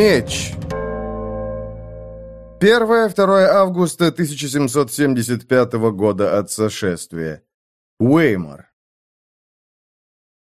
Меч. 1-2 августа 1775 года от сошествия. Уэймор.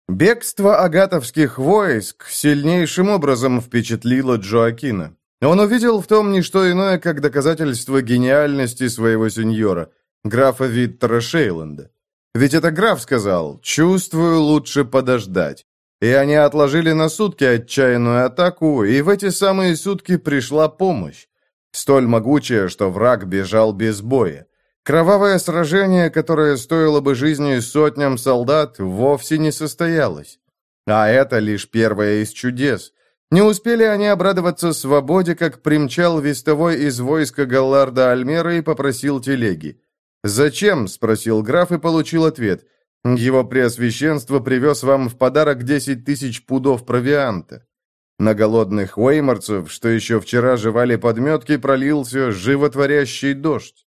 Бегство агатовских войск сильнейшим образом впечатлило Джоакина. Он увидел в том не что иное, как доказательство гениальности своего сеньора, графа Виттера Шейланда. Ведь это граф сказал «чувствую, лучше подождать». И они отложили на сутки отчаянную атаку, и в эти самые сутки пришла помощь. Столь могучая, что враг бежал без боя. Кровавое сражение, которое стоило бы жизни сотням солдат, вовсе не состоялось. А это лишь первое из чудес. Не успели они обрадоваться свободе, как примчал вестовой из войска Галларда Альмера и попросил телеги. «Зачем?» – спросил граф и получил ответ – его преосвященство привез вам в подарок десять тысяч пудов провианта. На голодных уэйморцев, что еще вчера жевали подметки, пролился животворящий дождь.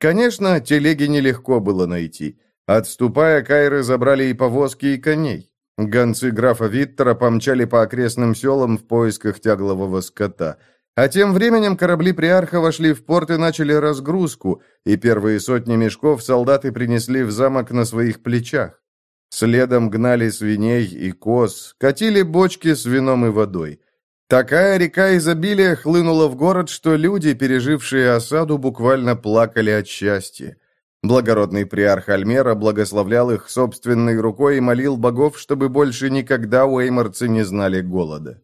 Конечно, телеги нелегко было найти. Отступая, кайры забрали и повозки, и коней. Гонцы графа Виттера помчали по окрестным селам в поисках тяглового скота – а тем временем корабли Приарха вошли в порт и начали разгрузку, и первые сотни мешков солдаты принесли в замок на своих плечах. Следом гнали свиней и коз, катили бочки с вином и водой. Такая река изобилия хлынула в город, что люди, пережившие осаду, буквально плакали от счастья. Благородный приарх Альмера благословлял их собственной рукой и молил богов, чтобы больше никогда уэйморцы не знали голода.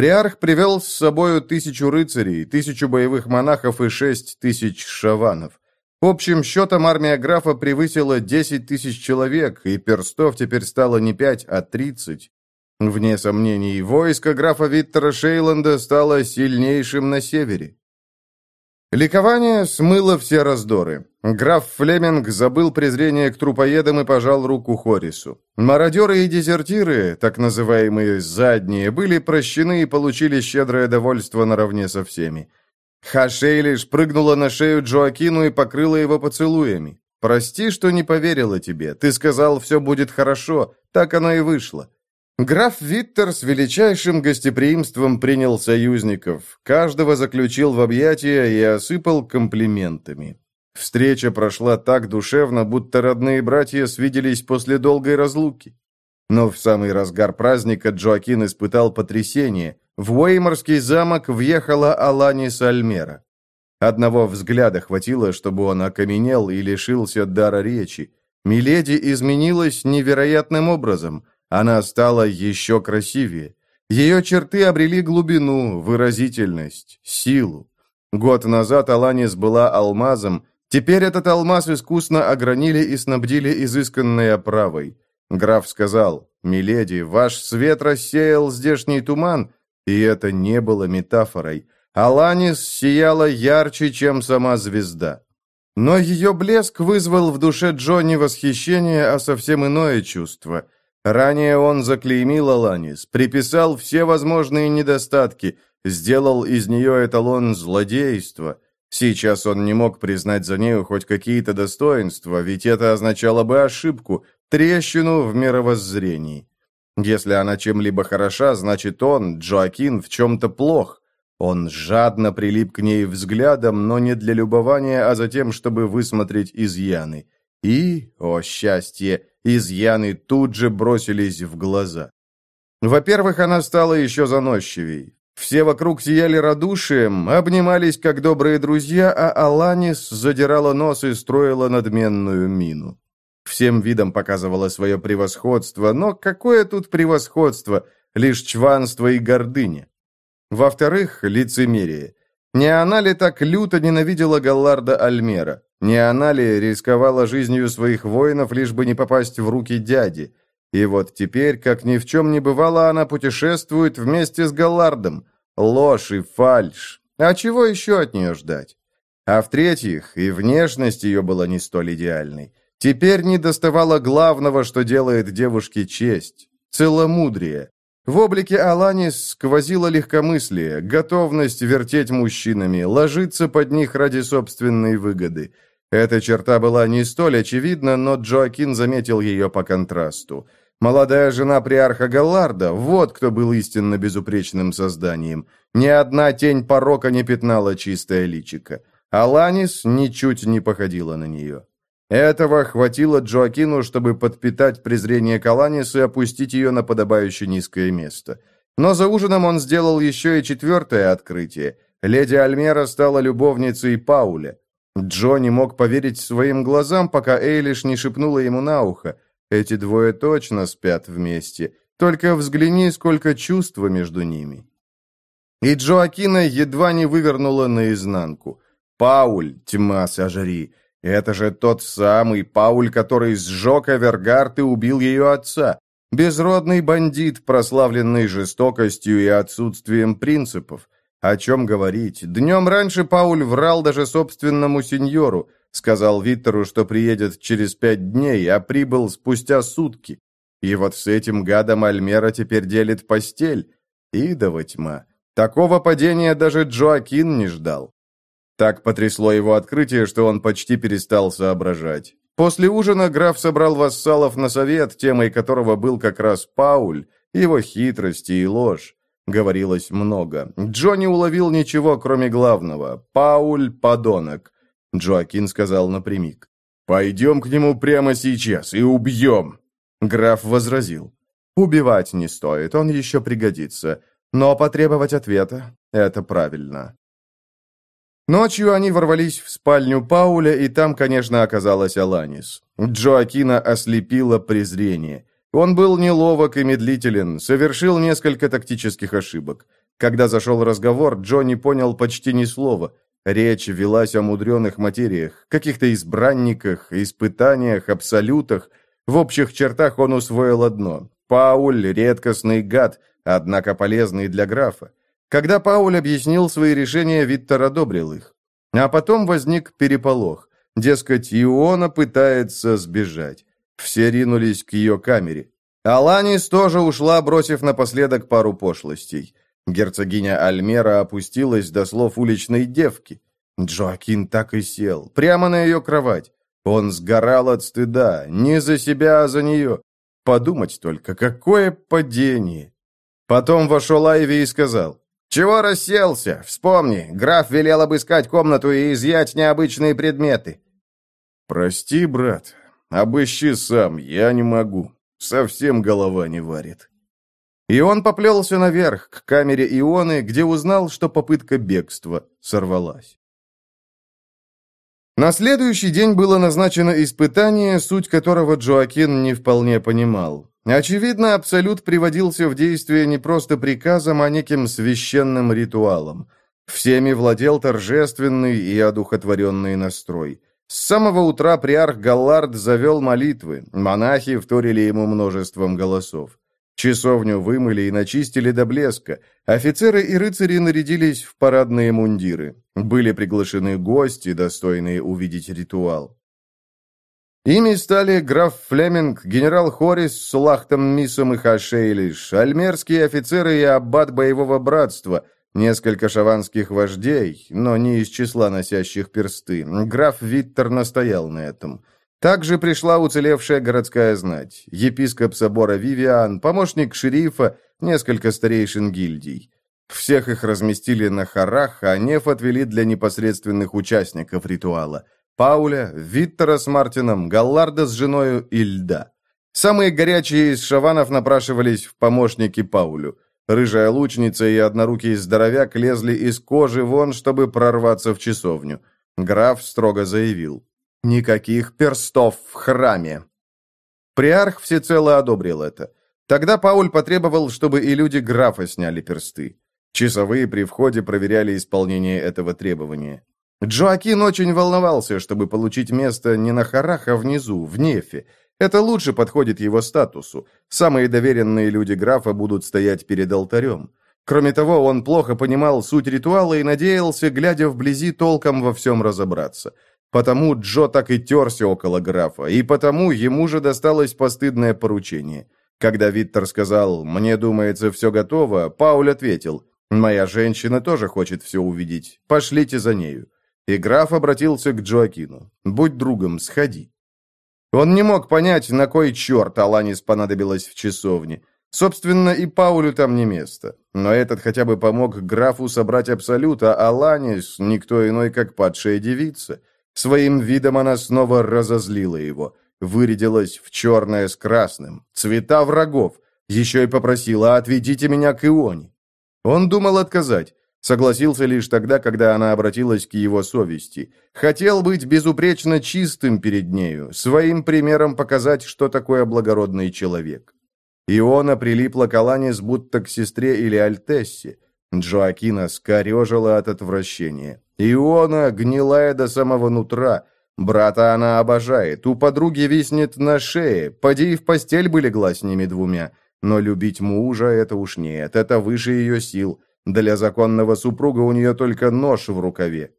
Приарх привел с собою тысячу рыцарей, тысячу боевых монахов и шесть тысяч шаванов. Общим счетом армия графа превысила десять тысяч человек, и перстов теперь стало не пять, а тридцать. Вне сомнений, войско графа Виттера Шейланда стало сильнейшим на севере. Ликование смыло все раздоры. Граф Флеминг забыл презрение к трупоедам и пожал руку Хорису. Мародеры и дезертиры, так называемые «задние», были прощены и получили щедрое довольство наравне со всеми. Хашейлиш прыгнула на шею Джоакину и покрыла его поцелуями. «Прости, что не поверила тебе. Ты сказал, все будет хорошо. Так оно и вышло. Граф Виттер с величайшим гостеприимством принял союзников, каждого заключил в объятия и осыпал комплиментами. Встреча прошла так душевно, будто родные братья свиделись после долгой разлуки. Но в самый разгар праздника Джоакин испытал потрясение. В Уэйморский замок въехала Аланис Альмера. Одного взгляда хватило, чтобы он окаменел и лишился дара речи. Миледи изменилась невероятным образом – она стала еще красивее. Ее черты обрели глубину, выразительность, силу. Год назад Аланис была алмазом, теперь этот алмаз искусно огранили и снабдили изысканной оправой. Граф сказал, «Миледи, ваш свет рассеял здешний туман», и это не было метафорой. Аланис сияла ярче, чем сама звезда. Но ее блеск вызвал в душе Джонни восхищение, а совсем иное чувство – Ранее он заклеймил Аланис, приписал все возможные недостатки, сделал из нее эталон злодейства. Сейчас он не мог признать за нею хоть какие-то достоинства, ведь это означало бы ошибку, трещину в мировоззрении. Если она чем-либо хороша, значит он, Джоакин, в чем-то плох. Он жадно прилип к ней взглядом, но не для любования, а за тем, чтобы высмотреть изъяны. И, о счастье, изъяны тут же бросились в глаза. Во-первых, она стала еще заносчивей. Все вокруг сияли радушием, обнимались как добрые друзья, а Аланис задирала нос и строила надменную мину. Всем видом показывала свое превосходство, но какое тут превосходство, лишь чванство и гордыня. Во-вторых, лицемерие. Не она ли так люто ненавидела Галларда Альмера? Не она ли рисковала жизнью своих воинов, лишь бы не попасть в руки дяди? И вот теперь, как ни в чем не бывало, она путешествует вместе с Галлардом. Ложь и фальшь. А чего еще от нее ждать? А в-третьих, и внешность ее была не столь идеальной. Теперь не доставало главного, что делает девушке честь – целомудрие. В облике Аланис сквозило легкомыслие, готовность вертеть мужчинами, ложиться под них ради собственной выгоды – эта черта была не столь очевидна, но Джоакин заметил ее по контрасту. Молодая жена приарха Галларда, вот кто был истинно безупречным созданием. Ни одна тень порока не пятнала чистое личико. Аланис ничуть не походила на нее. Этого хватило Джоакину, чтобы подпитать презрение Каланис и опустить ее на подобающее низкое место. Но за ужином он сделал еще и четвертое открытие. Леди Альмера стала любовницей Пауля. Джо не мог поверить своим глазам, пока Эйлиш не шепнула ему на ухо – эти двое точно спят вместе. Только взгляни, сколько чувства между ними. И Джоакина едва не вывернула наизнанку. Пауль, тьма сожри. Это же тот самый Пауль, который сжег Авергард и убил ее отца. Безродный бандит, прославленный жестокостью и отсутствием принципов. О чем говорить? Днем раньше Пауль врал даже собственному сеньору. Сказал Виттеру, что приедет через пять дней, а прибыл спустя сутки. И вот с этим гадом Альмера теперь делит постель. Идова тьма. Такого падения даже Джоакин не ждал. Так потрясло его открытие, что он почти перестал соображать. После ужина граф собрал вассалов на совет, темой которого был как раз Пауль, его хитрости и ложь. Говорилось много. Джонни уловил ничего, кроме главного. Пауль – подонок. Джоакин сказал напрямик. «Пойдем к нему прямо сейчас и убьем!» Граф возразил. «Убивать не стоит, он еще пригодится. Но потребовать ответа — это правильно». Ночью они ворвались в спальню Пауля, и там, конечно, оказалась Аланис. Джоакина ослепило презрение. Он был неловок и медлителен, совершил несколько тактических ошибок. Когда зашел разговор, Джо не понял почти ни слова. Речь велась о мудреных материях, каких-то избранниках, испытаниях, абсолютах. В общих чертах он усвоил одно. Пауль – редкостный гад, однако полезный для графа. Когда Пауль объяснил свои решения, Виттер одобрил их. А потом возник переполох. Дескать, Иона пытается сбежать. Все ринулись к ее камере. Аланис тоже ушла, бросив напоследок пару пошлостей. Герцогиня Альмера опустилась до слов уличной девки. Джоакин так и сел, прямо на ее кровать. Он сгорал от стыда, не за себя, а за нее. Подумать только, какое падение. Потом вошел Айви и сказал, «Чего расселся? Вспомни, граф велел обыскать комнату и изъять необычные предметы». «Прости, брат, обыщи сам, я не могу. Совсем голова не варит». И он поплелся наверх, к камере Ионы, где узнал, что попытка бегства сорвалась. На следующий день было назначено испытание, суть которого Джоакин не вполне понимал. Очевидно, Абсолют приводился в действие не просто приказом, а неким священным ритуалом. Всеми владел торжественный и одухотворенный настрой. С самого утра приарх Галлард завел молитвы, монахи вторили ему множеством голосов. Часовню вымыли и начистили до блеска. Офицеры и рыцари нарядились в парадные мундиры. Были приглашены гости, достойные увидеть ритуал. Ими стали граф Флеминг, генерал Хорис с Лахтом Мисом и Хашейлиш, альмерские офицеры и аббат боевого братства, несколько шаванских вождей, но не из числа носящих персты. Граф Виттер настоял на этом. Также пришла уцелевшая городская знать, епископ собора Вивиан, помощник шерифа, несколько старейшин гильдий. Всех их разместили на хорах, а Неф отвели для непосредственных участников ритуала. Пауля, Виттера с Мартином, Галларда с женою и Льда. Самые горячие из шаванов напрашивались в помощники Паулю. Рыжая лучница и однорукий здоровяк лезли из кожи вон, чтобы прорваться в часовню. Граф строго заявил. Никаких перстов в храме. Приарх всецело одобрил это. Тогда Пауль потребовал, чтобы и люди графа сняли персты. Часовые при входе проверяли исполнение этого требования. Джоакин очень волновался, чтобы получить место не на хорах, а внизу, в нефе. Это лучше подходит его статусу. Самые доверенные люди графа будут стоять перед алтарем. Кроме того, он плохо понимал суть ритуала и надеялся, глядя вблизи, толком во всем разобраться – Потому Джо так и терся около графа, и потому ему же досталось постыдное поручение. Когда Виттер сказал «Мне думается, все готово», Пауль ответил «Моя женщина тоже хочет все увидеть. Пошлите за нею». И граф обратился к Джоакину «Будь другом, сходи». Он не мог понять, на кой черт Аланис понадобилась в часовне. Собственно, и Паулю там не место. Но этот хотя бы помог графу собрать абсолют, а Аланис — никто иной, как падшая девица. Своим видом она снова разозлила его. Вырядилась в черное с красным. Цвета врагов. Еще и попросила «отведите меня к Ионе». Он думал отказать. Согласился лишь тогда, когда она обратилась к его совести. Хотел быть безупречно чистым перед нею, своим примером показать, что такое благородный человек. Иона прилипла к Аланис будто к сестре или Альтессе. Джоакина скорежила от отвращения. Иона гнилая до самого нутра. Брата она обожает, у подруги виснет на шее, поди и в постель бы легла с ними двумя. Но любить мужа — это уж нет, это выше ее сил. Для законного супруга у нее только нож в рукаве.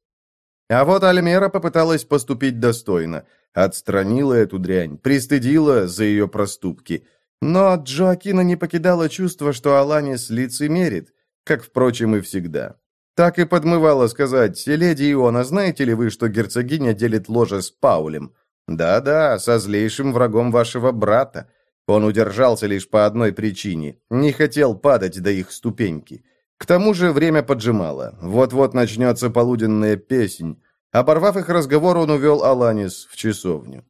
А вот Альмера попыталась поступить достойно. Отстранила эту дрянь, пристыдила за ее проступки. Но Джоакина не покидало чувство, что Аланис лицемерит, как, впрочем, и всегда. Так и подмывало сказать, «Леди Иона, знаете ли вы, что герцогиня делит ложе с Паулем?» «Да-да, со злейшим врагом вашего брата». Он удержался лишь по одной причине. Не хотел падать до их ступеньки. К тому же время поджимало. Вот-вот начнется полуденная песнь. Оборвав их разговор, он увел Аланис в часовню.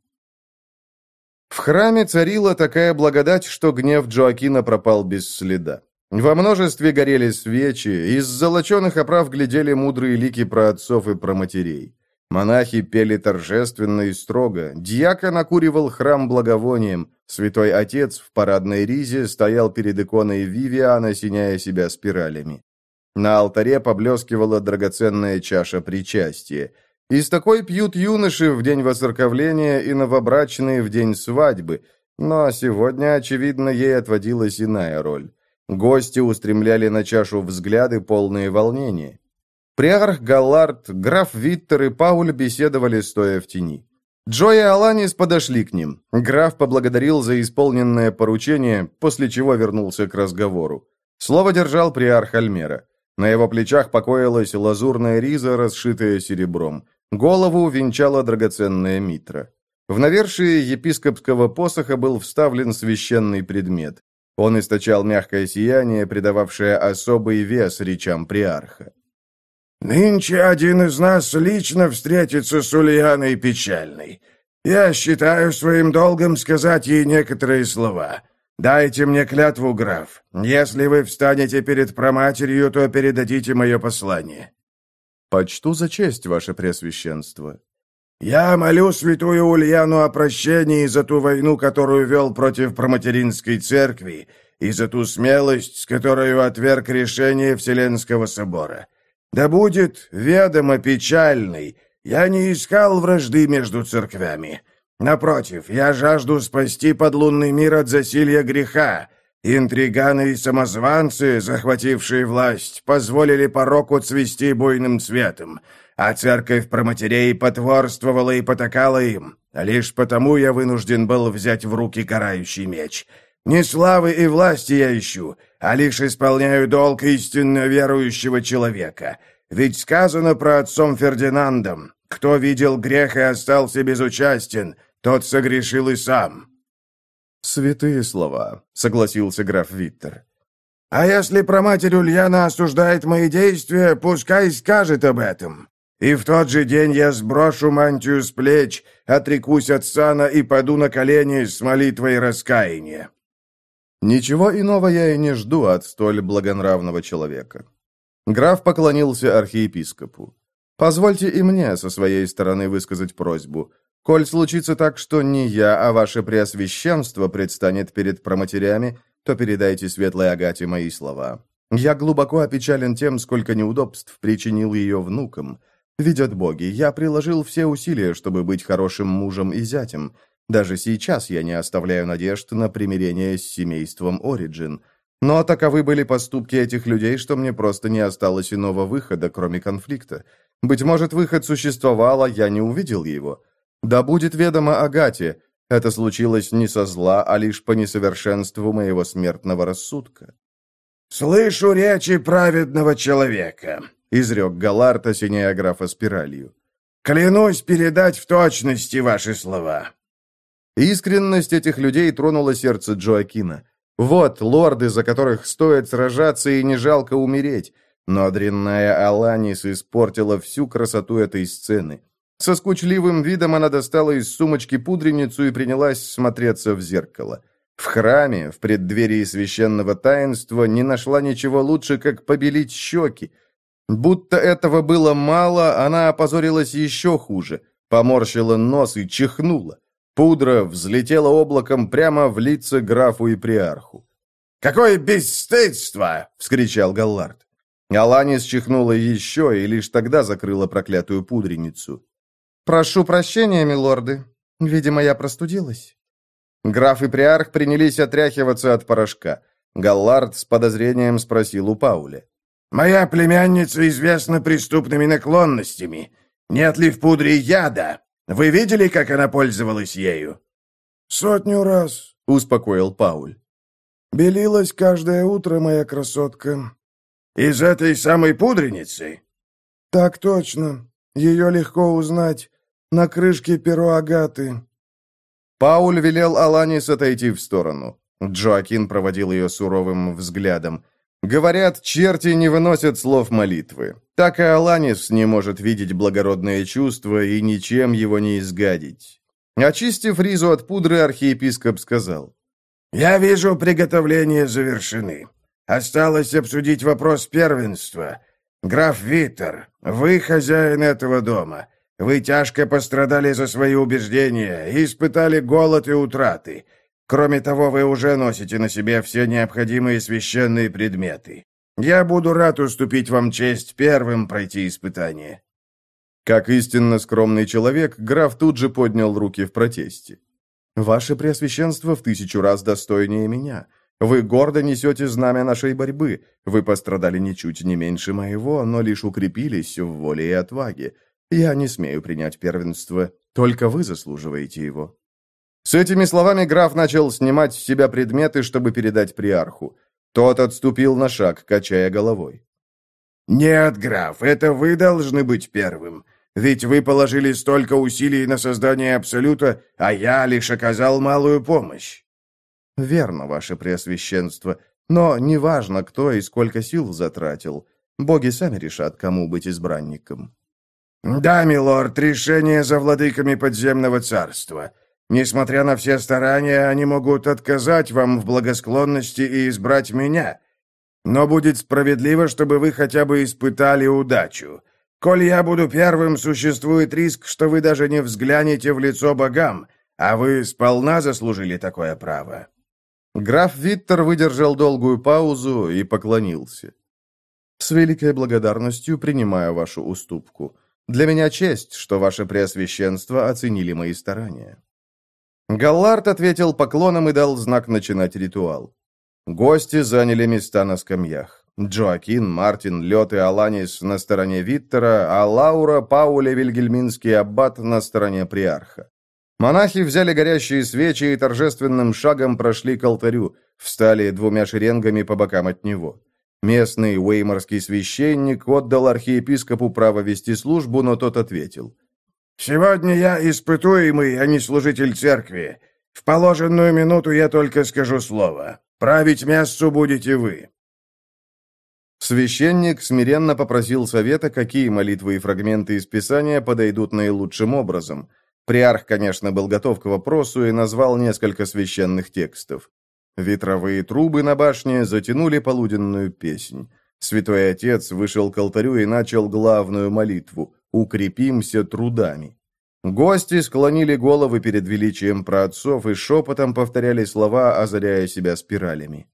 В храме царила такая благодать, что гнев Джоакина пропал без следа. Во множестве горели свечи, из золоченых оправ глядели мудрые лики про отцов и про матерей. Монахи пели торжественно и строго, дьякон окуривал храм благовонием, святой отец в парадной ризе стоял перед иконой Вивиана, осеняя себя спиралями. На алтаре поблескивала драгоценная чаша причастия. Из такой пьют юноши в день воцерковления и новобрачные в день свадьбы, но сегодня, очевидно, ей отводилась иная роль. Гости устремляли на чашу взгляды, полные волнения. Приарх Галлард, граф Виттер и Пауль беседовали, стоя в тени. Джо и Аланис подошли к ним. Граф поблагодарил за исполненное поручение, после чего вернулся к разговору. Слово держал приарх Альмера. На его плечах покоилась лазурная риза, расшитая серебром. Голову венчала драгоценная митра. В навершие епископского посоха был вставлен священный предмет. Он источал мягкое сияние, придававшее особый вес речам приарха. «Нынче один из нас лично встретится с Ульяной Печальной. Я считаю своим долгом сказать ей некоторые слова. Дайте мне клятву, граф. Если вы встанете перед проматерью, то передадите мое послание». «Почту за честь, ваше пресвященство». «Я молю святую Ульяну о прощении за ту войну, которую вел против проматеринской церкви, и за ту смелость, с которой отверг решение Вселенского собора. Да будет ведомо печальный, я не искал вражды между церквями. Напротив, я жажду спасти подлунный мир от засилья греха, Интриганы и самозванцы, захватившие власть, позволили пороку цвести буйным цветом, а церковь проматерей потворствовала и потакала им. Лишь потому я вынужден был взять в руки карающий меч. Не славы и власти я ищу, а лишь исполняю долг истинно верующего человека. Ведь сказано про отцом Фердинандом, кто видел грех и остался безучастен, тот согрешил и сам». «Святые слова», — согласился граф Виттер. «А если проматерь Ульяна осуждает мои действия, пускай скажет об этом. И в тот же день я сброшу мантию с плеч, отрекусь от сана и паду на колени с молитвой раскаяния». «Ничего иного я и не жду от столь благонравного человека». Граф поклонился архиепископу. «Позвольте и мне со своей стороны высказать просьбу. Коль случится так, что не я, а ваше преосвященство предстанет перед проматерями, то передайте светлой Агате мои слова. Я глубоко опечален тем, сколько неудобств причинил ее внукам. Видят боги, я приложил все усилия, чтобы быть хорошим мужем и зятем. Даже сейчас я не оставляю надежд на примирение с семейством Ориджин. Но таковы были поступки этих людей, что мне просто не осталось иного выхода, кроме конфликта. Быть может, выход существовал, а я не увидел его. Да будет ведомо Агате, это случилось не со зла, а лишь по несовершенству моего смертного рассудка. «Слышу речи праведного человека», — изрек Галарт, осеняя графа спиралью. «Клянусь передать в точности ваши слова». Искренность этих людей тронула сердце Джоакина. Вот лорды, за которых стоит сражаться и не жалко умереть. Но дрянная Аланис испортила всю красоту этой сцены. Со скучливым видом она достала из сумочки пудреницу и принялась смотреться в зеркало. В храме, в преддверии священного таинства, не нашла ничего лучше, как побелить щеки. Будто этого было мало, она опозорилась еще хуже, поморщила нос и чихнула. Пудра взлетела облаком прямо в лица графу и приарху. «Какое бесстыдство!» — вскричал Галлард. Аланис чихнула еще и лишь тогда закрыла проклятую пудреницу. «Прошу прощения, милорды. Видимо, я простудилась». Граф и приарх принялись отряхиваться от порошка. Галлард с подозрением спросил у Пауля. «Моя племянница известна преступными наклонностями. Нет ли в пудре яда? Вы видели, как она пользовалась ею?» «Сотню раз», — успокоил Пауль. «Белилась каждое утро, моя красотка». «Из этой самой пудреницы?» «Так точно. Ее легко узнать. На крышке перо Агаты». Пауль велел Аланис отойти в сторону. Джоакин проводил ее суровым взглядом. Говорят, черти не выносят слов молитвы. Так и Аланис не может видеть благородное чувство и ничем его не изгадить. Очистив ризу от пудры, архиепископ сказал. «Я вижу, приготовления завершены. Осталось обсудить вопрос первенства. Граф Виттер, вы хозяин этого дома. Вы тяжко пострадали за свои убеждения и испытали голод и утраты. Кроме того, вы уже носите на себе все необходимые священные предметы. Я буду рад уступить вам честь первым пройти испытание». Как истинно скромный человек, граф тут же поднял руки в протесте. «Ваше Преосвященство в тысячу раз достойнее меня. Вы гордо несете знамя нашей борьбы. Вы пострадали ничуть не меньше моего, но лишь укрепились в воле и отваге. Я не смею принять первенство. Только вы заслуживаете его». С этими словами граф начал снимать с себя предметы, чтобы передать приарху. Тот отступил на шаг, качая головой. «Нет, граф, это вы должны быть первым. Ведь вы положили столько усилий на создание Абсолюта, а я лишь оказал малую помощь». «Верно, ваше Преосвященство, но неважно, кто и сколько сил затратил. Боги сами решат, кому быть избранником». «Да, милорд, решение за владыками подземного царства. Несмотря на все старания, они могут отказать вам в благосклонности и избрать меня. Но будет справедливо, чтобы вы хотя бы испытали удачу. Коль я буду первым, существует риск, что вы даже не взглянете в лицо богам, а вы сполна заслужили такое право». Граф Виттер выдержал долгую паузу и поклонился. «С великой благодарностью принимаю вашу уступку. Для меня честь, что ваше преосвященство оценили мои старания». Галлард ответил поклоном и дал знак начинать ритуал. Гости заняли места на скамьях. Джоакин, Мартин, Лед и Аланис на стороне Виттера, а Лаура, Пауля, Вильгельминский аббат на стороне приарха. Монахи взяли горящие свечи и торжественным шагом прошли к алтарю, встали двумя шеренгами по бокам от него. Местный уэйморский священник отдал архиепископу право вести службу, но тот ответил. Сегодня я испытуемый, а не служитель церкви. В положенную минуту я только скажу слово. Править мясцу будете вы». Священник смиренно попросил совета, какие молитвы и фрагменты из Писания подойдут наилучшим образом. Приарх, конечно, был готов к вопросу и назвал несколько священных текстов. Ветровые трубы на башне затянули полуденную песнь. Святой Отец вышел к алтарю и начал главную молитву «Укрепимся трудами». Гости склонили головы перед величием праотцов и шепотом повторяли слова, озаряя себя спиралями.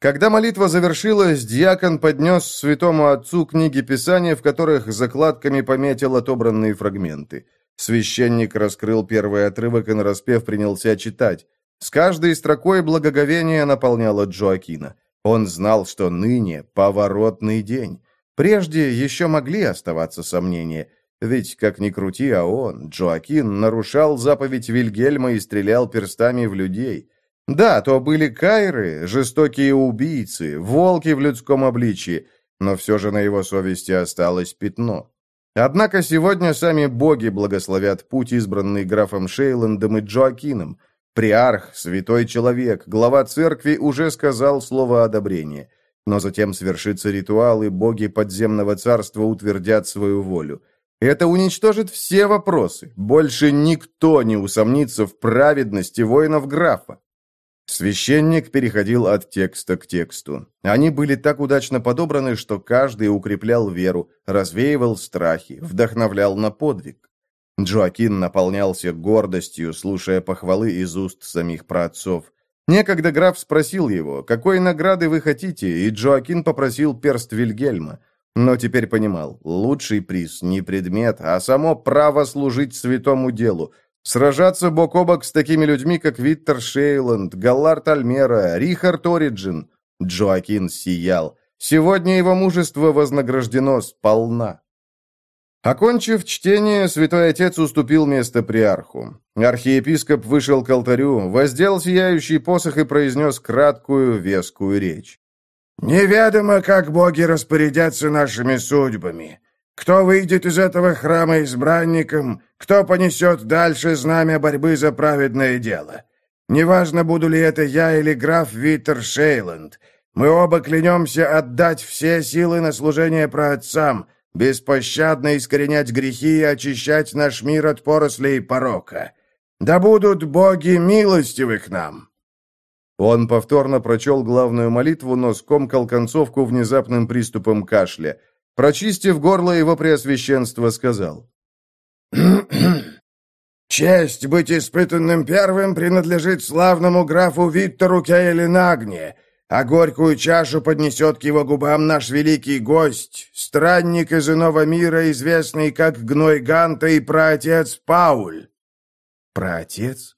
Когда молитва завершилась, дьякон поднес святому отцу книги Писания, в которых закладками пометил отобранные фрагменты. Священник раскрыл первый отрывок и нараспев принялся читать. С каждой строкой благоговение наполняло Джоакина. Он знал, что ныне поворотный день. Прежде еще могли оставаться сомнения, ведь, как ни крути, а он, Джоакин, нарушал заповедь Вильгельма и стрелял перстами в людей. Да, то были кайры, жестокие убийцы, волки в людском обличии, но все же на его совести осталось пятно. Однако сегодня сами боги благословят путь, избранный графом Шейландом и Джоакином. Приарх, святой человек, глава церкви уже сказал слово одобрения. Но затем свершится ритуал, и боги подземного царства утвердят свою волю. Это уничтожит все вопросы. Больше никто не усомнится в праведности воинов графа. Священник переходил от текста к тексту. Они были так удачно подобраны, что каждый укреплял веру, развеивал страхи, вдохновлял на подвиг. Джоакин наполнялся гордостью, слушая похвалы из уст самих праотцов. Некогда граф спросил его, какой награды вы хотите, и Джоакин попросил перст Вильгельма. Но теперь понимал, лучший приз не предмет, а само право служить святому делу, Сражаться бок о бок с такими людьми, как Виттер Шейланд, Галлард Альмера, Рихард Ориджин. Джоакин сиял. Сегодня его мужество вознаграждено сполна. Окончив чтение, святой отец уступил место приарху. Архиепископ вышел к алтарю, воздел сияющий посох и произнес краткую, вескую речь. «Неведомо, как боги распорядятся нашими судьбами. Кто выйдет из этого храма избранником, кто понесет дальше знамя борьбы за праведное дело? Неважно, буду ли это я или граф Виттер Шейланд, мы оба клянемся отдать все силы на служение праотцам, беспощадно искоренять грехи и очищать наш мир от порослей порока. Да будут боги милостивы к нам!» Он повторно прочел главную молитву, но скомкал концовку внезапным приступом кашля – Прочистив горло, его преосвященство сказал. «Честь быть испытанным первым принадлежит славному графу Виктору Кейлинагне, а горькую чашу поднесет к его губам наш великий гость, странник из иного мира, известный как Гной Ганта и праотец Пауль». «Праотец?»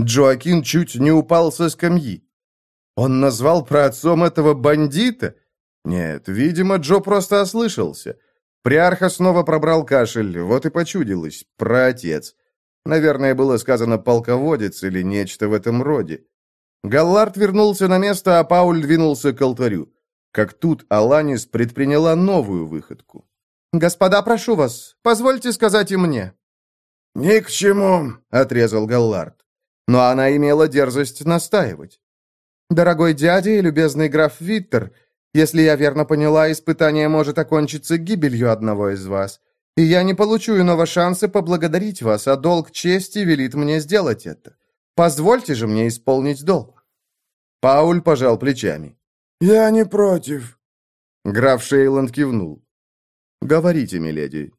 Джоакин чуть не упал со скамьи. Он назвал праотцом этого бандита? Нет, видимо, Джо просто ослышался. Приарха снова пробрал кашель, вот и почудилось. Про отец. Наверное, было сказано «полководец» или нечто в этом роде. Галлард вернулся на место, а Пауль двинулся к алтарю. Как тут Аланис предприняла новую выходку. «Господа, прошу вас, позвольте сказать и мне». «Ни к чему», — отрезал Галлард. Но она имела дерзость настаивать. «Дорогой дядя и любезный граф Виттер, если я верно поняла, испытание может окончиться гибелью одного из вас. И я не получу иного шанса поблагодарить вас, а долг чести велит мне сделать это. Позвольте же мне исполнить долг». Пауль пожал плечами. «Я не против». Граф Шейланд кивнул. «Говорите, миледи».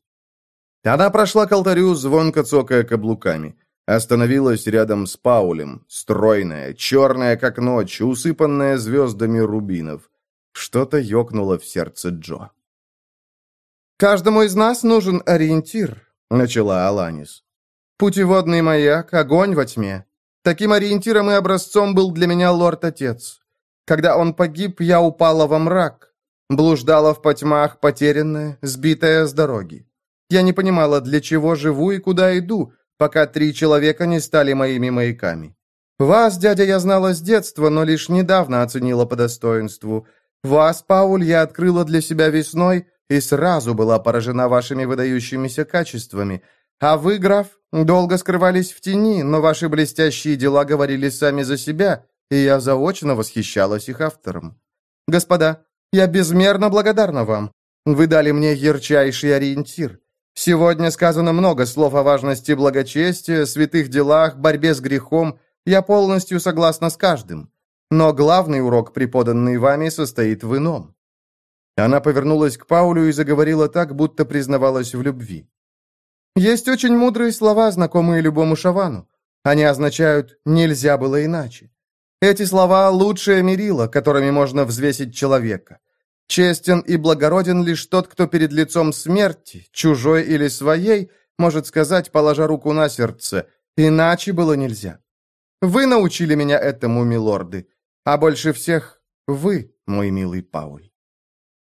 Она прошла к алтарю, звонко цокая каблуками. Остановилась рядом с Паулем, стройная, черная, как ночь, усыпанная звездами рубинов. Что-то ёкнуло в сердце Джо. «Каждому из нас нужен ориентир», — начала Аланис. «Путеводный маяк, огонь во тьме. Таким ориентиром и образцом был для меня лорд-отец. Когда он погиб, я упала во мрак, блуждала в потьмах, потерянная, сбитая с дороги. Я не понимала, для чего живу и куда иду, пока три человека не стали моими маяками. Вас, дядя, я знала с детства, но лишь недавно оценила по достоинству — вас, Пауль, я открыла для себя весной и сразу была поражена вашими выдающимися качествами. А вы, граф, долго скрывались в тени, но ваши блестящие дела говорили сами за себя, и я заочно восхищалась их автором. Господа, я безмерно благодарна вам. Вы дали мне ярчайший ориентир. Сегодня сказано много слов о важности благочестия, святых делах, борьбе с грехом. Я полностью согласна с каждым. Но главный урок, преподанный вами, состоит в ином». Она повернулась к Паулю и заговорила так, будто признавалась в любви. «Есть очень мудрые слова, знакомые любому шавану. Они означают «нельзя было иначе». Эти слова – лучшее мерило, которыми можно взвесить человека. Честен и благороден лишь тот, кто перед лицом смерти, чужой или своей, может сказать, положа руку на сердце, иначе было нельзя. Вы научили меня этому, милорды. А больше всех вы, мой милый Пауль.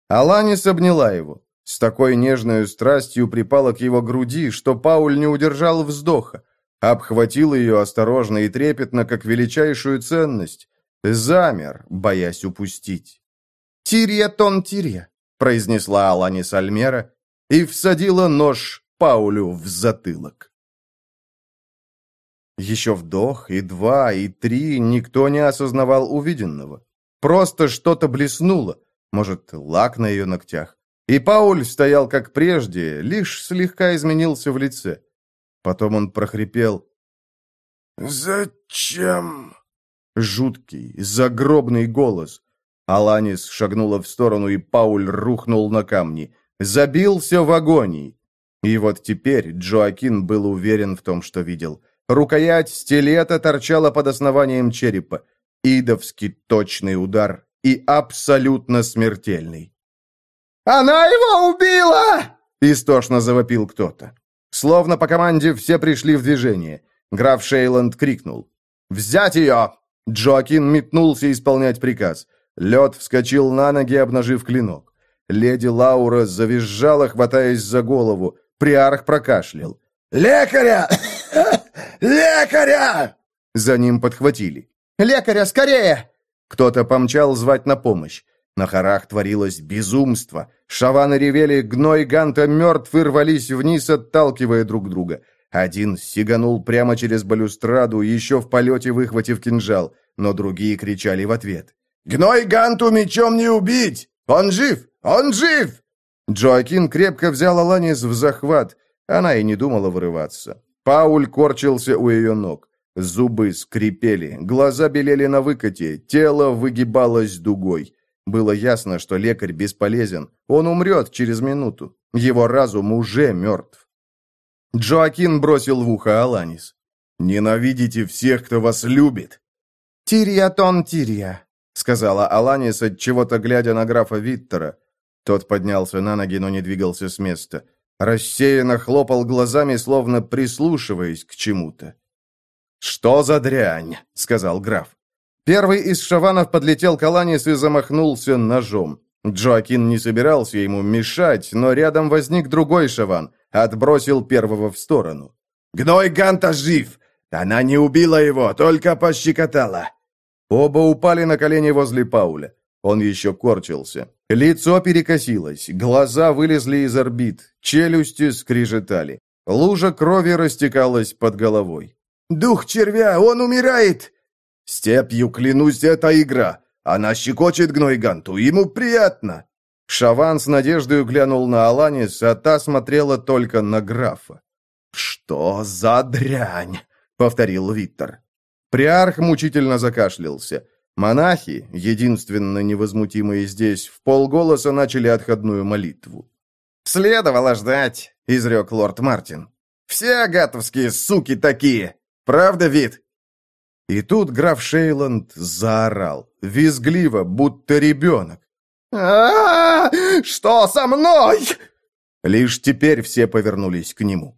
Аланис обняла его. С такой нежной страстью припала к его груди, что Пауль не удержал вздоха. Обхватил ее осторожно и трепетно, как величайшую ценность. Замер, боясь упустить. «Тирье тон тирье», — произнесла Аланис Альмера, и всадила нож Паулю в затылок. Еще вдох, и два, и три, никто не осознавал увиденного. Просто что-то блеснуло, может, лак на ее ногтях. И Пауль стоял как прежде, лишь слегка изменился в лице. Потом он прохрипел. «Зачем?» Жуткий, загробный голос. Аланис шагнула в сторону, и Пауль рухнул на камни. Забился в агонии. И вот теперь Джоакин был уверен в том, что видел. Рукоять стилета торчала под основанием черепа. Идовский точный удар и абсолютно смертельный. «Она его убила!» — истошно завопил кто-то. Словно по команде все пришли в движение. Граф Шейланд крикнул. «Взять ее!» Джоакин метнулся исполнять приказ. Лед вскочил на ноги, обнажив клинок. Леди Лаура завизжала, хватаясь за голову. Приарх прокашлял. «Лекаря! Лекаря!» За ним подхватили. «Лекаря, скорее!» Кто-то помчал звать на помощь. На хорах творилось безумство. Шаваны ревели, гной Ганта мертв и рвались вниз, отталкивая друг друга. Один сиганул прямо через балюстраду, еще в полете выхватив кинжал, но другие кричали в ответ. «Гной Ганту мечом не убить! Он жив! Он жив!» Джоакин крепко взял Аланис в захват. Она и не думала вырываться. Пауль корчился у ее ног. Зубы скрипели, глаза белели на выкате, тело выгибалось дугой. Было ясно, что лекарь бесполезен. Он умрет через минуту. Его разум уже мертв. Джоакин бросил в ухо Аланис. «Ненавидите всех, кто вас любит!» «Тирия тон Тирия», — сказала Аланис, от чего то глядя на графа Виттера. Тот поднялся на ноги, но не двигался с места. Рассеянно хлопал глазами, словно прислушиваясь к чему-то. «Что за дрянь?» — сказал граф. Первый из шаванов подлетел к Аланис и замахнулся ножом. Джоакин не собирался ему мешать, но рядом возник другой шаван, отбросил первого в сторону. «Гной Ганта жив! Она не убила его, только пощекотала!» Оба упали на колени возле Пауля. Он еще корчился. Лицо перекосилось, глаза вылезли из орбит, челюсти скрижетали. Лужа крови растекалась под головой. «Дух червя, он умирает!» «Степью, клянусь, это игра. Она щекочет Гнойганту, ему приятно!» Шаван с надеждой глянул на Аланис, а та смотрела только на графа. «Что за дрянь?» — повторил Виттер. Приарх мучительно закашлялся. Монахи, единственно невозмутимые здесь, в полголоса начали отходную молитву. «Следовало ждать», — изрек лорд Мартин. «Все агатовские суки такие! Правда, вид?» И тут граф Шейланд заорал, визгливо, будто ребенок. а, -а, -а Что со мной?» Лишь теперь все повернулись к нему.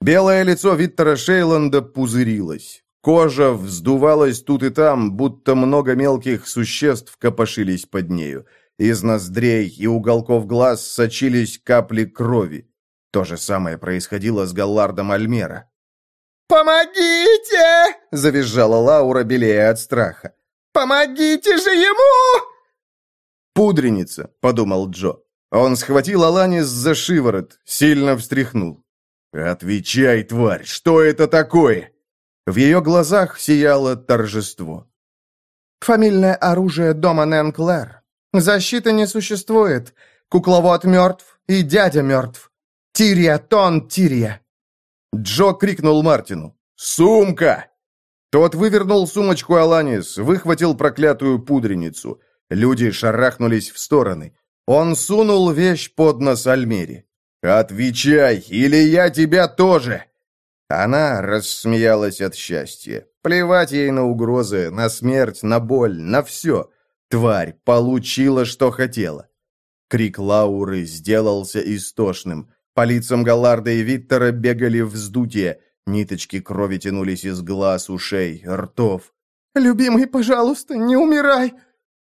Белое лицо Виттера Шейланда пузырилось. Кожа вздувалась тут и там, будто много мелких существ копошились под нею. Из ноздрей и уголков глаз сочились капли крови. То же самое происходило с Галлардом Альмера. «Помогите!» — завизжала Лаура, белее от страха. «Помогите же ему!» «Пудреница», — подумал Джо. Он схватил Аланис за шиворот, сильно встряхнул. «Отвечай, тварь, что это такое?» В ее глазах сияло торжество. «Фамильное оружие дома Нэнклэр. Защиты не существует. Кукловод мертв, и дядя мертв. Тирия, Тон, Тирия!» Джо крикнул Мартину. «Сумка!» Тот вывернул сумочку Аланис, выхватил проклятую пудреницу. Люди шарахнулись в стороны. Он сунул вещь под нос Альмери. «Отвечай, или я тебя тоже!» Она рассмеялась от счастья. Плевать ей на угрозы, на смерть, на боль, на все. Тварь получила, что хотела. Крик Лауры сделался истошным. По лицам Галларда и Виттера бегали вздутия. Ниточки крови тянулись из глаз, ушей, ртов. «Любимый, пожалуйста, не умирай!»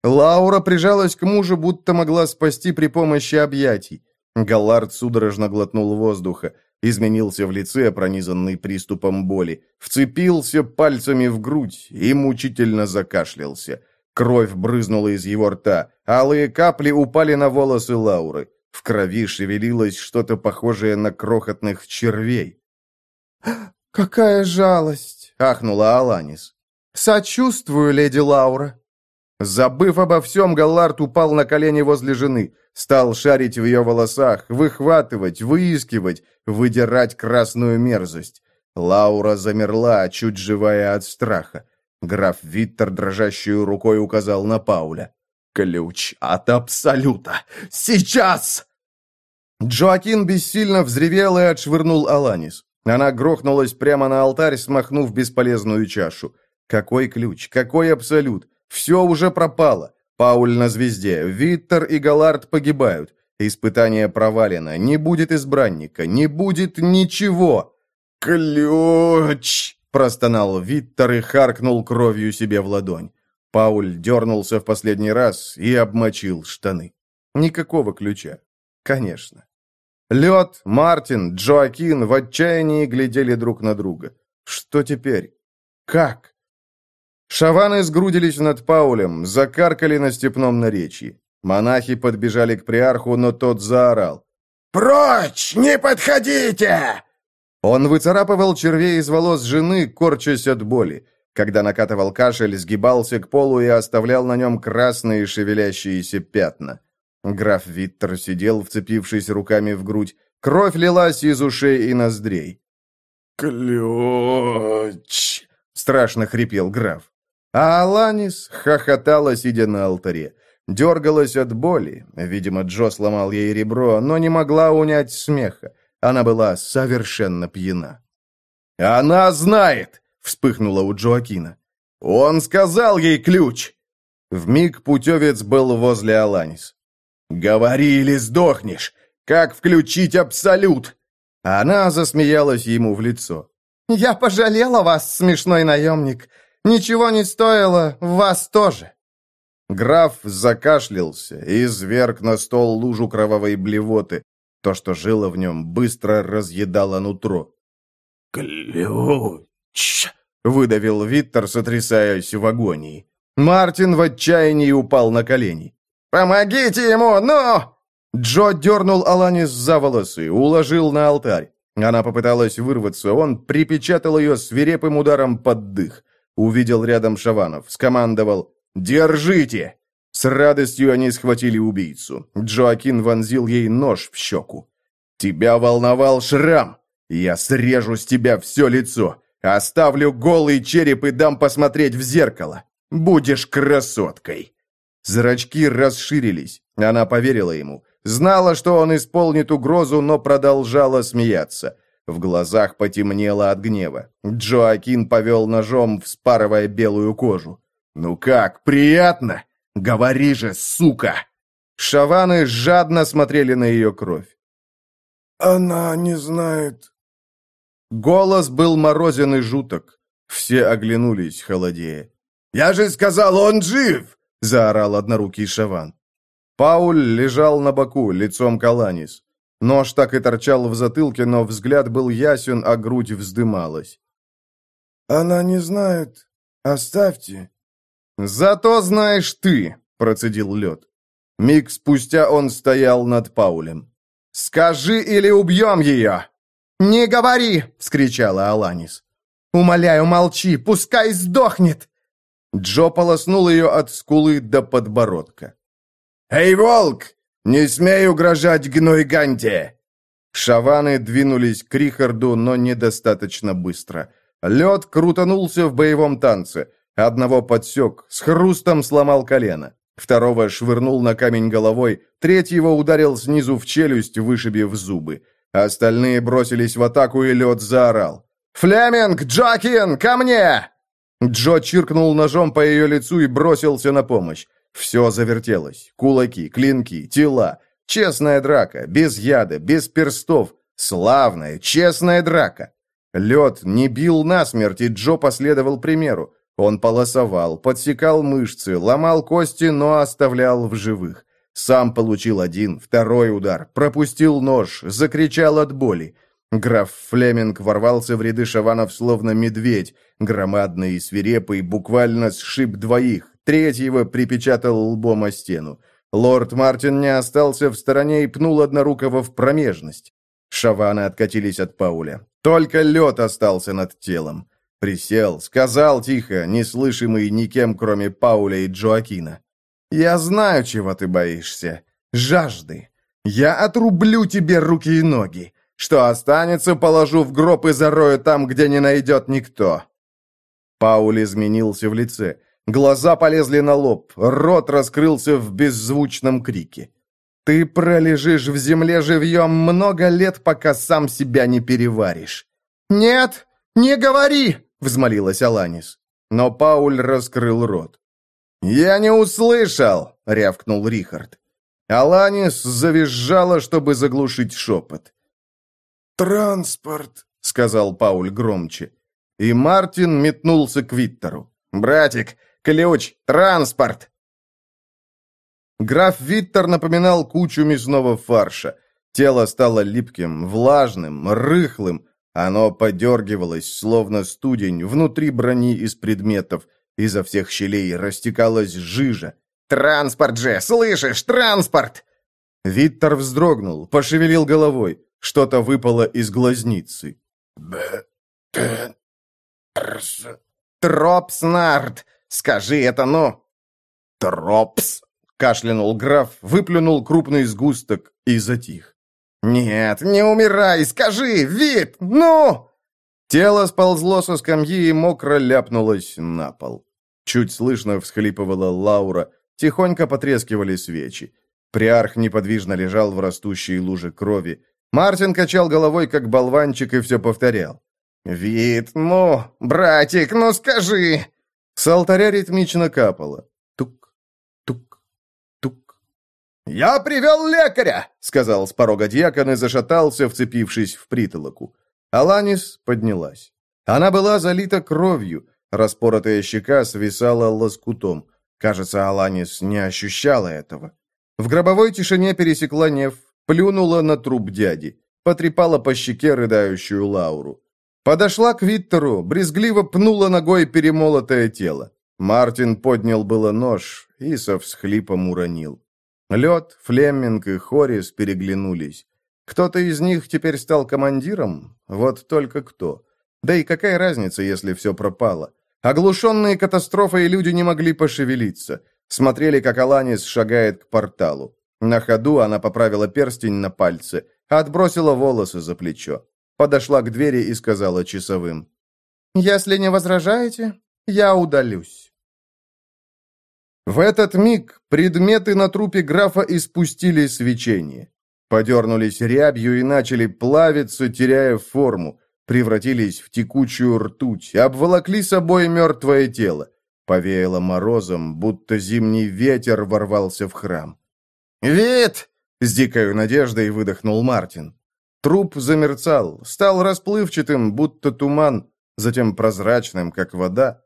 Лаура прижалась к мужу, будто могла спасти при помощи объятий. Галлард судорожно глотнул воздуха изменился в лице, пронизанный приступом боли, вцепился пальцами в грудь и мучительно закашлялся. Кровь брызнула из его рта, алые капли упали на волосы Лауры. В крови шевелилось что-то похожее на крохотных червей. «Какая жалость!» — ахнула Аланис. «Сочувствую, леди Лаура». Забыв обо всем, Галлард упал на колени возле жены, стал шарить в ее волосах, выхватывать, выискивать, выдирать красную мерзость. Лаура замерла, чуть живая от страха. Граф Виттер дрожащей рукой указал на Пауля. «Ключ от Абсолюта! Сейчас!» Джоакин бессильно взревел и отшвырнул Аланис. Она грохнулась прямо на алтарь, смахнув бесполезную чашу. Какой ключ? Какой Абсолют? Все уже пропало. Пауль на звезде, Виттер и Галард погибают. Испытание провалено. Не будет избранника, не будет ничего. «Ключ!» – простонал Виттер и харкнул кровью себе в ладонь. Пауль дернулся в последний раз и обмочил штаны. Никакого ключа. Конечно. Лед, Мартин, Джоакин в отчаянии глядели друг на друга. Что теперь? Как? Шаваны сгрудились над Паулем, закаркали на степном наречии. Монахи подбежали к приарху, но тот заорал. «Прочь! Не подходите!» Он выцарапывал червей из волос жены, корчась от боли. Когда накатывал кашель, сгибался к полу и оставлял на нем красные шевелящиеся пятна. Граф Виттер сидел, вцепившись руками в грудь. Кровь лилась из ушей и ноздрей. «Ключ!» — страшно хрипел граф. А Аланис хохотала, сидя на алтаре. Дергалась от боли. Видимо, Джо сломал ей ребро, но не могла унять смеха. Она была совершенно пьяна. «Она знает!» — вспыхнула у Джоакина. «Он сказал ей ключ!» Вмиг путевец был возле Аланис. «Говори или сдохнешь! Как включить абсолют?» Она засмеялась ему в лицо. «Я пожалела вас, смешной наемник. Ничего не стоило, вас тоже». Граф закашлялся и зверг на стол лужу кровавой блевоты. То, что жило в нем, быстро разъедало нутро. «Ключ!» — выдавил Виттер, сотрясаясь в агонии. Мартин в отчаянии упал на колени. «Помогите ему, ну!» Джо дернул Аланис за волосы, уложил на алтарь. Она попыталась вырваться, он припечатал ее свирепым ударом под дых. Увидел рядом Шаванов, скомандовал «Держите!». С радостью они схватили убийцу. Джоакин вонзил ей нож в щеку. «Тебя волновал шрам! Я срежу с тебя все лицо, оставлю голый череп и дам посмотреть в зеркало. Будешь красоткой!» Зрачки расширились. Она поверила ему. Знала, что он исполнит угрозу, но продолжала смеяться. В глазах потемнело от гнева. Джоакин повел ножом, вспарывая белую кожу. «Ну как, приятно? Говори же, сука!» Шаваны жадно смотрели на ее кровь. «Она не знает...» Голос был морозен и жуток. Все оглянулись, холодея. «Я же сказал, он жив!» — заорал однорукий Шаван. Пауль лежал на боку, лицом к Аланис. Нож так и торчал в затылке, но взгляд был ясен, а грудь вздымалась. «Она не знает. Оставьте». «Зато знаешь ты», — процедил лед. Миг спустя он стоял над Паулем. «Скажи или убьем ее!» «Не говори!» — вскричала Аланис. «Умоляю, молчи, пускай сдохнет!» Джо полоснул ее от скулы до подбородка. «Эй, волк! Не смей угрожать гной Ганте!» Шаваны двинулись к Рихарду, но недостаточно быстро. Лед крутанулся в боевом танце. Одного подсек, с хрустом сломал колено. Второго швырнул на камень головой, третьего ударил снизу в челюсть, вышибив зубы. Остальные бросились в атаку, и лед заорал. «Флеминг! Джокин! Ко мне!» Джо чиркнул ножом по ее лицу и бросился на помощь. Все завертелось. Кулаки, клинки, тела. Честная драка, без яда, без перстов. Славная, честная драка. Лед не бил насмерть, и Джо последовал примеру. Он полосовал, подсекал мышцы, ломал кости, но оставлял в живых. Сам получил один, второй удар, пропустил нож, закричал от боли. Граф Флеминг ворвался в ряды шаванов словно медведь, громадный и свирепый, буквально сшиб двоих, третьего припечатал лбом о стену. Лорд Мартин не остался в стороне и пнул однорукого в промежность. Шаваны откатились от Пауля. Только лед остался над телом. Присел, сказал тихо, неслышимый никем, кроме Пауля и Джоакина. «Я знаю, чего ты боишься. Жажды. Я отрублю тебе руки и ноги. Что останется, положу в гроб и зарою там, где не найдет никто». Пауль изменился в лице. Глаза полезли на лоб, рот раскрылся в беззвучном крике. «Ты пролежишь в земле живьем много лет, пока сам себя не переваришь». «Нет, не говори!» — взмолилась Аланис. Но Пауль раскрыл рот. «Я не услышал!» — рявкнул Рихард. Аланис завизжала, чтобы заглушить шепот. «Транспорт», — сказал Пауль громче. И Мартин метнулся к Виттеру. «Братик, ключ, транспорт!» Граф Виттер напоминал кучу мясного фарша. Тело стало липким, влажным, рыхлым. Оно подергивалось, словно студень, внутри брони из предметов. Изо всех щелей растекалась жижа. «Транспорт же! Слышишь, транспорт!» Виттер вздрогнул, пошевелил головой. Что-то выпало из глазницы. Б... Т... Рс... «Тропснард! Скажи это, ну!» «Тропс!» — кашлянул граф, выплюнул крупный сгусток и затих. «Нет, не умирай! Скажи! Вид! Ну!» Тело сползло со скамьи и мокро ляпнулось на пол. Чуть слышно всхлипывала Лаура, тихонько потрескивали свечи. Приарх неподвижно лежал в растущей луже крови. Мартин качал головой, как болванчик, и все повторял. «Вид, ну, братик, ну скажи!» С алтаря ритмично капало. Тук, тук, тук. «Я привел лекаря!» — сказал с порога дьякон и зашатался, вцепившись в притолоку. Аланис поднялась. Она была залита кровью, распоротая щека свисала лоскутом. Кажется, Аланис не ощущала этого. В гробовой тишине пересекла Нев, плюнула на труп дяди, потрепала по щеке рыдающую Лауру. Подошла к Виттеру, брезгливо пнула ногой перемолотое тело. Мартин поднял было нож и со всхлипом уронил. Лед, Флеминг и Хорис переглянулись. Кто-то из них теперь стал командиром? Вот только кто. Да и какая разница, если все пропало? Оглушенные катастрофой люди не могли пошевелиться. Смотрели, как Аланис шагает к порталу. На ходу она поправила перстень на пальце, отбросила волосы за плечо. Подошла к двери и сказала часовым. «Если не возражаете, я удалюсь». В этот миг предметы на трупе графа испустили свечение. Подернулись рябью и начали плавиться, теряя форму, превратились в текучую ртуть, обволокли собой мертвое тело. Повеяло морозом, будто зимний ветер ворвался в храм. «Вид!» — с дикой надеждой выдохнул Мартин. Труп замерцал, стал расплывчатым, будто туман, затем прозрачным, как вода,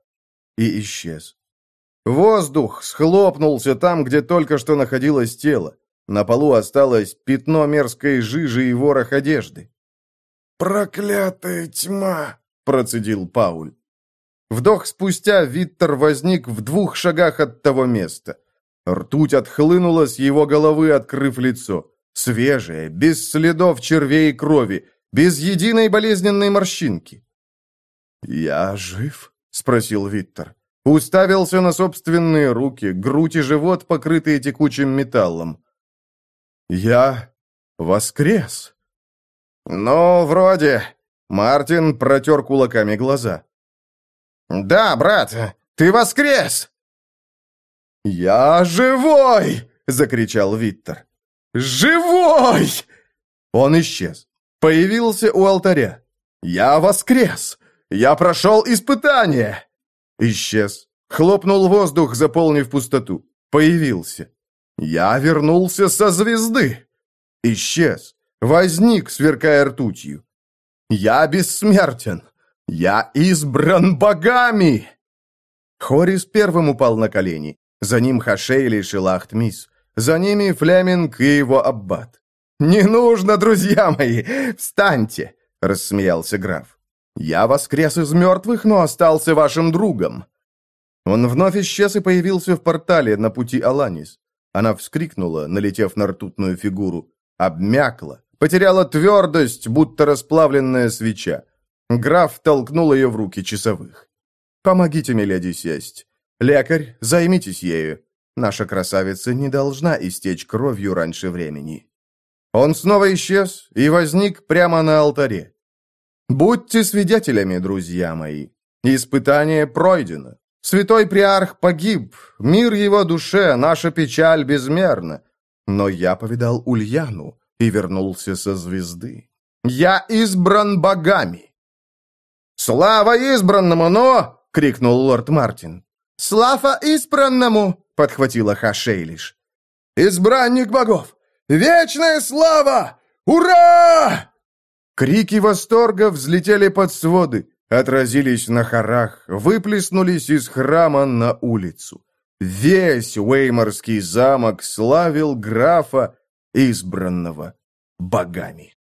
и исчез. Воздух схлопнулся там, где только что находилось тело. На полу осталось пятно мерзкой жижи и ворох одежды. «Проклятая тьма!» — процедил Пауль. Вдох спустя Виттер возник в двух шагах от того места. Ртуть отхлынула с его головы, открыв лицо. Свежее, без следов червей и крови, без единой болезненной морщинки. «Я жив?» — спросил Виттер. Уставился на собственные руки, грудь и живот, покрытые текучим металлом. «Я воскрес!» «Ну, вроде...» Мартин протер кулаками глаза. «Да, брат, ты воскрес!» «Я живой!» — закричал Виттер. «Живой!» Он исчез. Появился у алтаря. «Я воскрес! Я прошел испытание!» Исчез. Хлопнул воздух, заполнив пустоту. Появился. «Я вернулся со звезды!» Исчез. Возник, сверкая ртутью. «Я бессмертен! Я избран богами!» Хорис первым упал на колени. За ним Хашейль и Шилахт-Мис. За ними Флеминг и его аббат. «Не нужно, друзья мои! Встаньте!» — рассмеялся граф. «Я воскрес из мертвых, но остался вашим другом». Он вновь исчез и появился в портале на пути Аланис. Она вскрикнула, налетев на ртутную фигуру. Обмякла, потеряла твердость, будто расплавленная свеча. Граф толкнул ее в руки часовых. «Помогите, миледи, сесть. Лекарь, займитесь ею. Наша красавица не должна истечь кровью раньше времени». Он снова исчез и возник прямо на алтаре. «Будьте свидетелями, друзья мои. Испытание пройдено. Святой Приарх погиб, мир его душе, наша печаль безмерна. Но я повидал Ульяну и вернулся со звезды. Я избран богами!» «Слава избранному, но!» — крикнул лорд Мартин. «Слава избранному!» — подхватила Хашейлиш. «Избранник богов! Вечная слава! Ура!» Крики восторга взлетели под своды, отразились на хорах, выплеснулись из храма на улицу. Весь Уэйморский замок славил графа, избранного богами.